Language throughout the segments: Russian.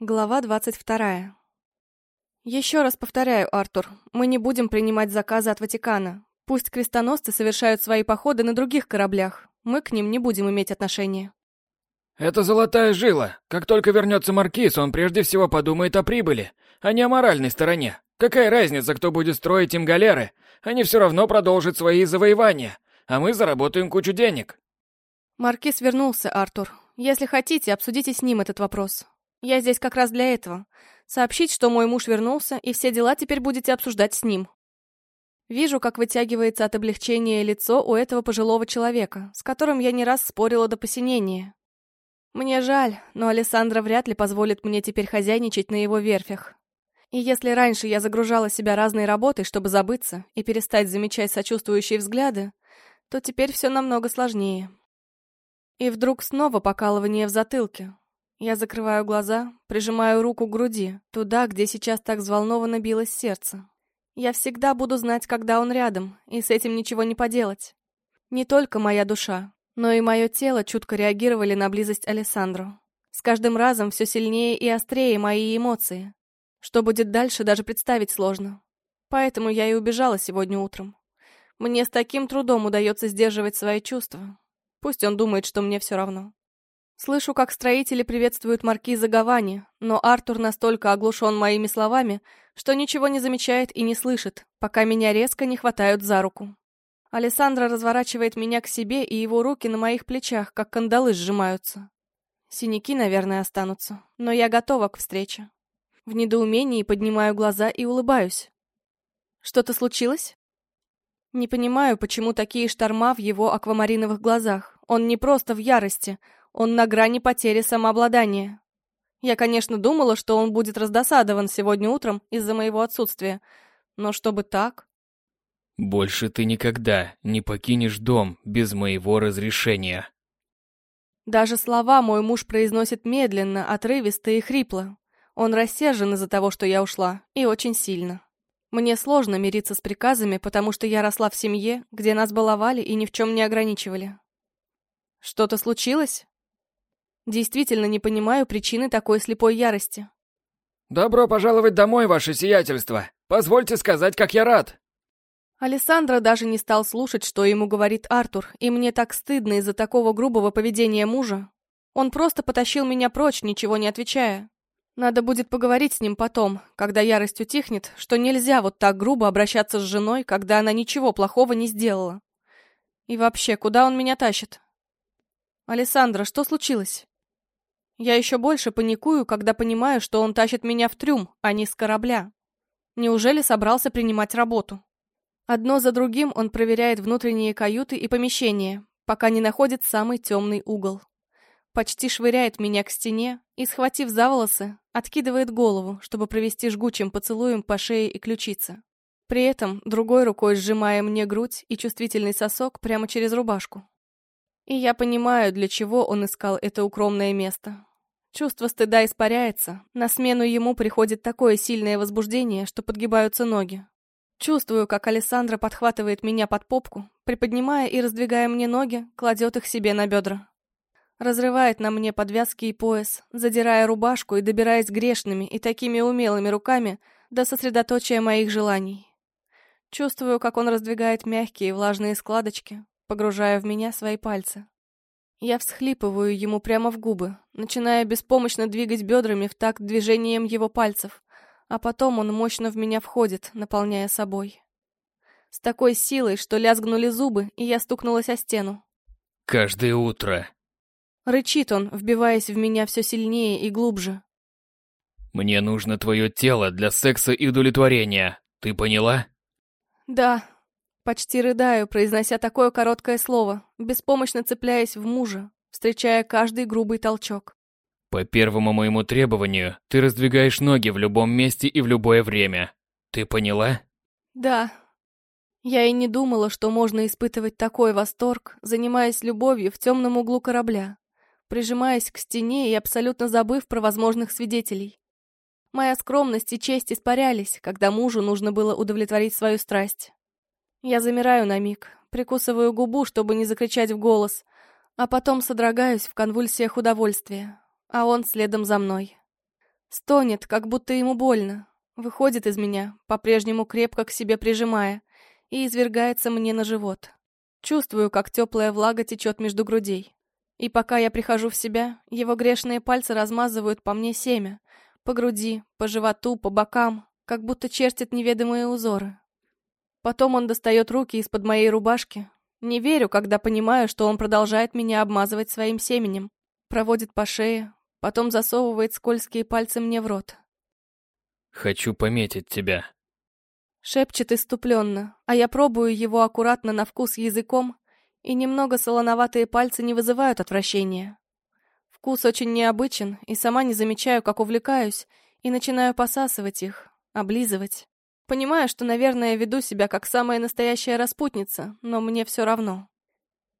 Глава двадцать вторая. Еще раз повторяю, Артур, мы не будем принимать заказы от Ватикана. Пусть крестоносцы совершают свои походы на других кораблях. Мы к ним не будем иметь отношения. Это золотая жила. Как только вернется Маркиз, он прежде всего подумает о прибыли, а не о моральной стороне. Какая разница, кто будет строить им галеры? Они все равно продолжат свои завоевания, а мы заработаем кучу денег. Маркиз вернулся, Артур. Если хотите, обсудите с ним этот вопрос. Я здесь как раз для этого. Сообщить, что мой муж вернулся, и все дела теперь будете обсуждать с ним. Вижу, как вытягивается от облегчения лицо у этого пожилого человека, с которым я не раз спорила до посинения. Мне жаль, но Александра вряд ли позволит мне теперь хозяйничать на его верфях. И если раньше я загружала себя разной работой, чтобы забыться и перестать замечать сочувствующие взгляды, то теперь все намного сложнее. И вдруг снова покалывание в затылке, я закрываю глаза, прижимаю руку к груди, туда, где сейчас так взволнованно билось сердце. Я всегда буду знать, когда он рядом, и с этим ничего не поделать. Не только моя душа, но и мое тело чутко реагировали на близость Алессандру. С каждым разом все сильнее и острее мои эмоции. Что будет дальше, даже представить сложно. Поэтому я и убежала сегодня утром. Мне с таким трудом удается сдерживать свои чувства. Пусть он думает, что мне все равно. Слышу, как строители приветствуют маркиза Гавани, но Артур настолько оглушен моими словами, что ничего не замечает и не слышит, пока меня резко не хватают за руку. Алессандро разворачивает меня к себе, и его руки на моих плечах, как кандалы, сжимаются. Синяки, наверное, останутся, но я готова к встрече. В недоумении поднимаю глаза и улыбаюсь. Что-то случилось? Не понимаю, почему такие шторма в его аквамариновых глазах. Он не просто в ярости — он на грани потери самообладания. Я, конечно, думала, что он будет раздосадован сегодня утром из-за моего отсутствия. Но чтобы так... Больше ты никогда не покинешь дом без моего разрешения. Даже слова мой муж произносит медленно, отрывисто и хрипло. Он рассержен из-за того, что я ушла, и очень сильно. Мне сложно мириться с приказами, потому что я росла в семье, где нас баловали и ни в чем не ограничивали. Что-то случилось? Действительно не понимаю причины такой слепой ярости. «Добро пожаловать домой, ваше сиятельство! Позвольте сказать, как я рад!» Алессандро даже не стал слушать, что ему говорит Артур, и мне так стыдно из-за такого грубого поведения мужа. Он просто потащил меня прочь, ничего не отвечая. Надо будет поговорить с ним потом, когда ярость утихнет, что нельзя вот так грубо обращаться с женой, когда она ничего плохого не сделала. И вообще, куда он меня тащит? Алессандро, что случилось? Я еще больше паникую, когда понимаю, что он тащит меня в трюм, а не с корабля. Неужели собрался принимать работу? Одно за другим он проверяет внутренние каюты и помещения, пока не находит самый темный угол. Почти швыряет меня к стене и, схватив за волосы, откидывает голову, чтобы провести жгучим поцелуем по шее и ключице. При этом другой рукой сжимая мне грудь и чувствительный сосок прямо через рубашку. И я понимаю, для чего он искал это укромное место. Чувство стыда испаряется, на смену ему приходит такое сильное возбуждение, что подгибаются ноги. Чувствую, как Александра подхватывает меня под попку, приподнимая и раздвигая мне ноги, кладет их себе на бедра. Разрывает на мне подвязки и пояс, задирая рубашку и добираясь грешными и такими умелыми руками до сосредоточия моих желаний. Чувствую, как он раздвигает мягкие влажные складочки, погружая в меня свои пальцы. Я всхлипываю ему прямо в губы, начиная беспомощно двигать бедрами в такт движением его пальцев, а потом он мощно в меня входит, наполняя собой. С такой силой, что лязгнули зубы, и я стукнулась о стену. «Каждое утро», Рычит он, вбиваясь в меня все сильнее и глубже. «Мне нужно твое тело для секса и удовлетворения. Ты поняла?» «Да», Почти рыдаю, произнося такое короткое слово, беспомощно цепляясь в мужа, встречая каждый грубый толчок. По первому моему требованию, ты раздвигаешь ноги в любом месте и в любое время. Ты поняла? Да. Я и не думала, что можно испытывать такой восторг, занимаясь любовью в темном углу корабля, прижимаясь к стене и абсолютно забыв про возможных свидетелей. Моя скромность и честь испарялись, когда мужу нужно было удовлетворить свою страсть. Я замираю на миг, прикусываю губу, чтобы не закричать в голос, а потом содрогаюсь в конвульсиях удовольствия, а он следом за мной. Стонет, как будто ему больно. Выходит из меня, по-прежнему крепко к себе прижимая, и извергается мне на живот. Чувствую, как теплая влага течет между грудей. И пока я прихожу в себя, его грешные пальцы размазывают по мне семя, по груди, по животу, по бокам, как будто чертит неведомые узоры. Потом он достает руки из-под моей рубашки. Не верю, когда понимаю, что он продолжает меня обмазывать своим семенем. Проводит по шее, потом засовывает скользкие пальцы мне в рот. «Хочу пометить тебя», Шепчет иступленно, а я пробую его аккуратно на вкус языком, и немного солоноватые пальцы не вызывают отвращения. Вкус очень необычен, и сама не замечаю, как увлекаюсь, и начинаю посасывать их, облизывать. Понимаю, что, наверное, веду себя как самая настоящая распутница, но мне все равно.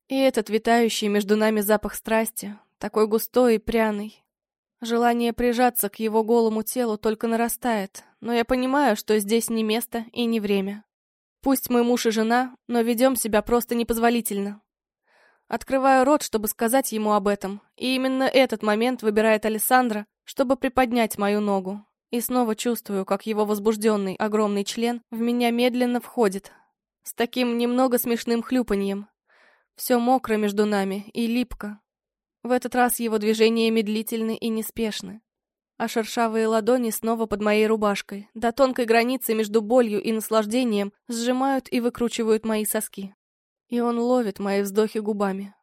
И этот витающий между нами запах страсти, такой густой и пряный. Желание прижаться к его голому телу только нарастает, но я понимаю, что здесь не место и не время. Пусть мы муж и жена, но ведем себя просто непозволительно. Открываю рот, чтобы сказать ему об этом, и именно этот момент выбирает Александра, чтобы приподнять мою ногу. И снова чувствую, как его возбужденный огромный член в меня медленно входит, с таким немного смешным хлюпаньем. Все мокро между нами и липко. В этот раз его движения медлительны и неспешны а шершавые ладони снова под моей рубашкой, до тонкой границы между болью и наслаждением, сжимают и выкручивают мои соски. И он ловит мои вздохи губами.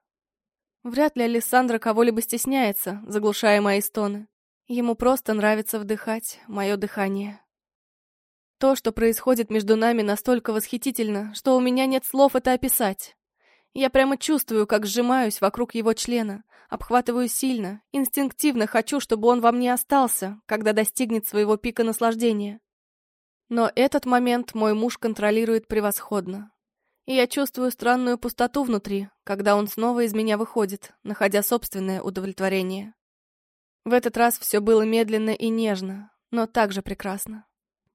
Вряд ли Александра кого-либо стесняется, заглушая мои стоны. Ему просто нравится вдыхать мое дыхание. То, что происходит между нами, настолько восхитительно, что у меня нет слов это описать. Я прямо чувствую, как сжимаюсь вокруг его члена, обхватываю сильно, инстинктивно хочу, чтобы он во мне остался, когда достигнет своего пика наслаждения. Но этот момент мой муж контролирует превосходно. И я чувствую странную пустоту внутри, когда он снова из меня выходит, находя собственное удовлетворение. В этот раз все было медленно и нежно, но также прекрасно.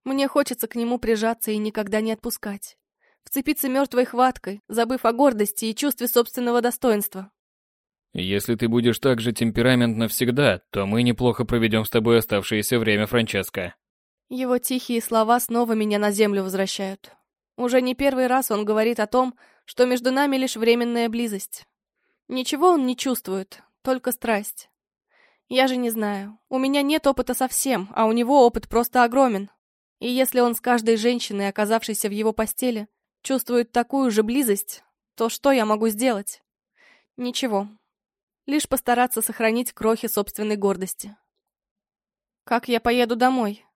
Мне хочется к нему прижаться и никогда не отпускать вцепиться мертвой хваткой, забыв о гордости и чувстве собственного достоинства. «Если ты будешь так же темпераментна всегда, то мы неплохо проведем с тобой оставшееся время, Франческо». Его тихие слова снова меня на землю возвращают. Уже не первый раз он говорит о том, что между нами лишь временная близость. Ничего он не чувствует, только страсть. Я же не знаю. У меня нет опыта совсем, а у него опыт просто огромен. И если он с каждой женщиной, оказавшейся в его постели, чувствует такую же близость, то что я могу сделать? Ничего. Лишь постараться сохранить крохи собственной гордости. Как я поеду домой?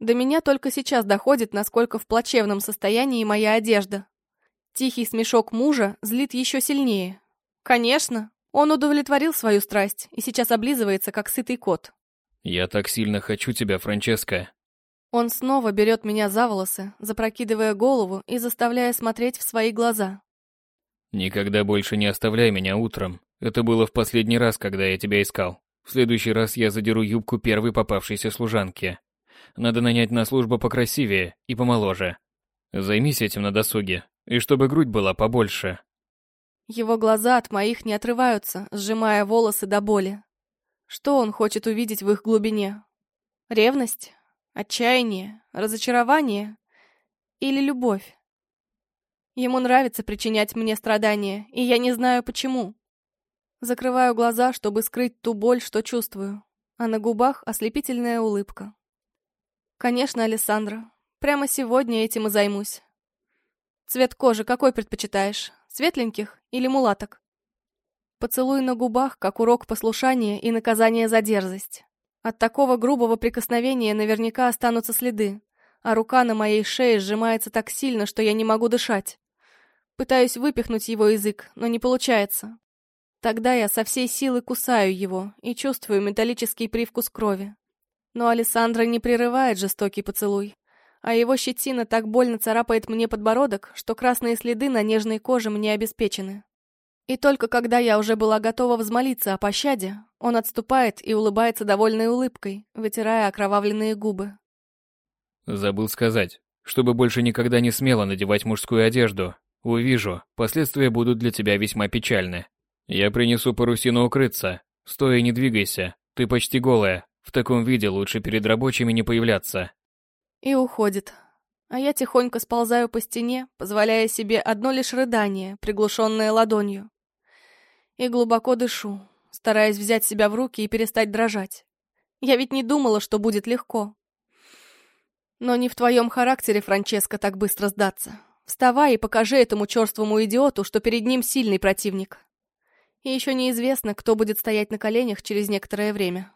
До меня только сейчас доходит, насколько в плачевном состоянии моя одежда. Тихий смешок мужа злит еще сильнее. Конечно, он удовлетворил свою страсть и сейчас облизывается, как сытый кот. «Я так сильно хочу тебя, Франческа», он снова берет меня за волосы, запрокидывая голову и заставляя смотреть в свои глаза. «Никогда больше не оставляй меня утром. Это было в последний раз, когда я тебя искал. В следующий раз я задеру юбку первой попавшейся служанки. Надо нанять на службу покрасивее и помоложе. Займись этим на досуге, и чтобы грудь была побольше». Его глаза от моих не отрываются, сжимая волосы до боли. Что он хочет увидеть в их глубине? Ревность? Отчаяние, разочарование или любовь? Ему нравится причинять мне страдания, и я не знаю почему. Закрываю глаза, чтобы скрыть ту боль, что чувствую, а на губах ослепительная улыбка. Конечно, Александра, прямо сегодня этим и займусь. Цвет кожи какой предпочитаешь? Светленьких или мулаток? Поцелуй на губах, как урок послушания и наказание за дерзость. От такого грубого прикосновения наверняка останутся следы, а рука на моей шее сжимается так сильно, что я не могу дышать. Пытаюсь выпихнуть его язык, но не получается. Тогда я со всей силы кусаю его и чувствую металлический привкус крови. Но Александра не прерывает жестокий поцелуй, а его щетина так больно царапает мне подбородок, что красные следы на нежной коже мне обеспечены. И только когда я уже была готова взмолиться о пощаде, он отступает и улыбается довольной улыбкой, вытирая окровавленные губы. Забыл сказать, чтобы больше никогда не смело надевать мужскую одежду. Увижу, последствия будут для тебя весьма печальны. Я принесу парусину укрыться. Стой и не двигайся, ты почти голая. В таком виде лучше перед рабочими не появляться. И уходит. А я тихонько сползаю по стене, позволяя себе одно лишь рыдание, приглушенное ладонью. И глубоко дышу, стараясь взять себя в руки и перестать дрожать. Я ведь не думала, что будет легко. Но не в твоем характере, Франческо, так быстро сдаться. Вставай и покажи этому черствому идиоту, что перед ним сильный противник. И еще неизвестно, кто будет стоять на коленях через некоторое время.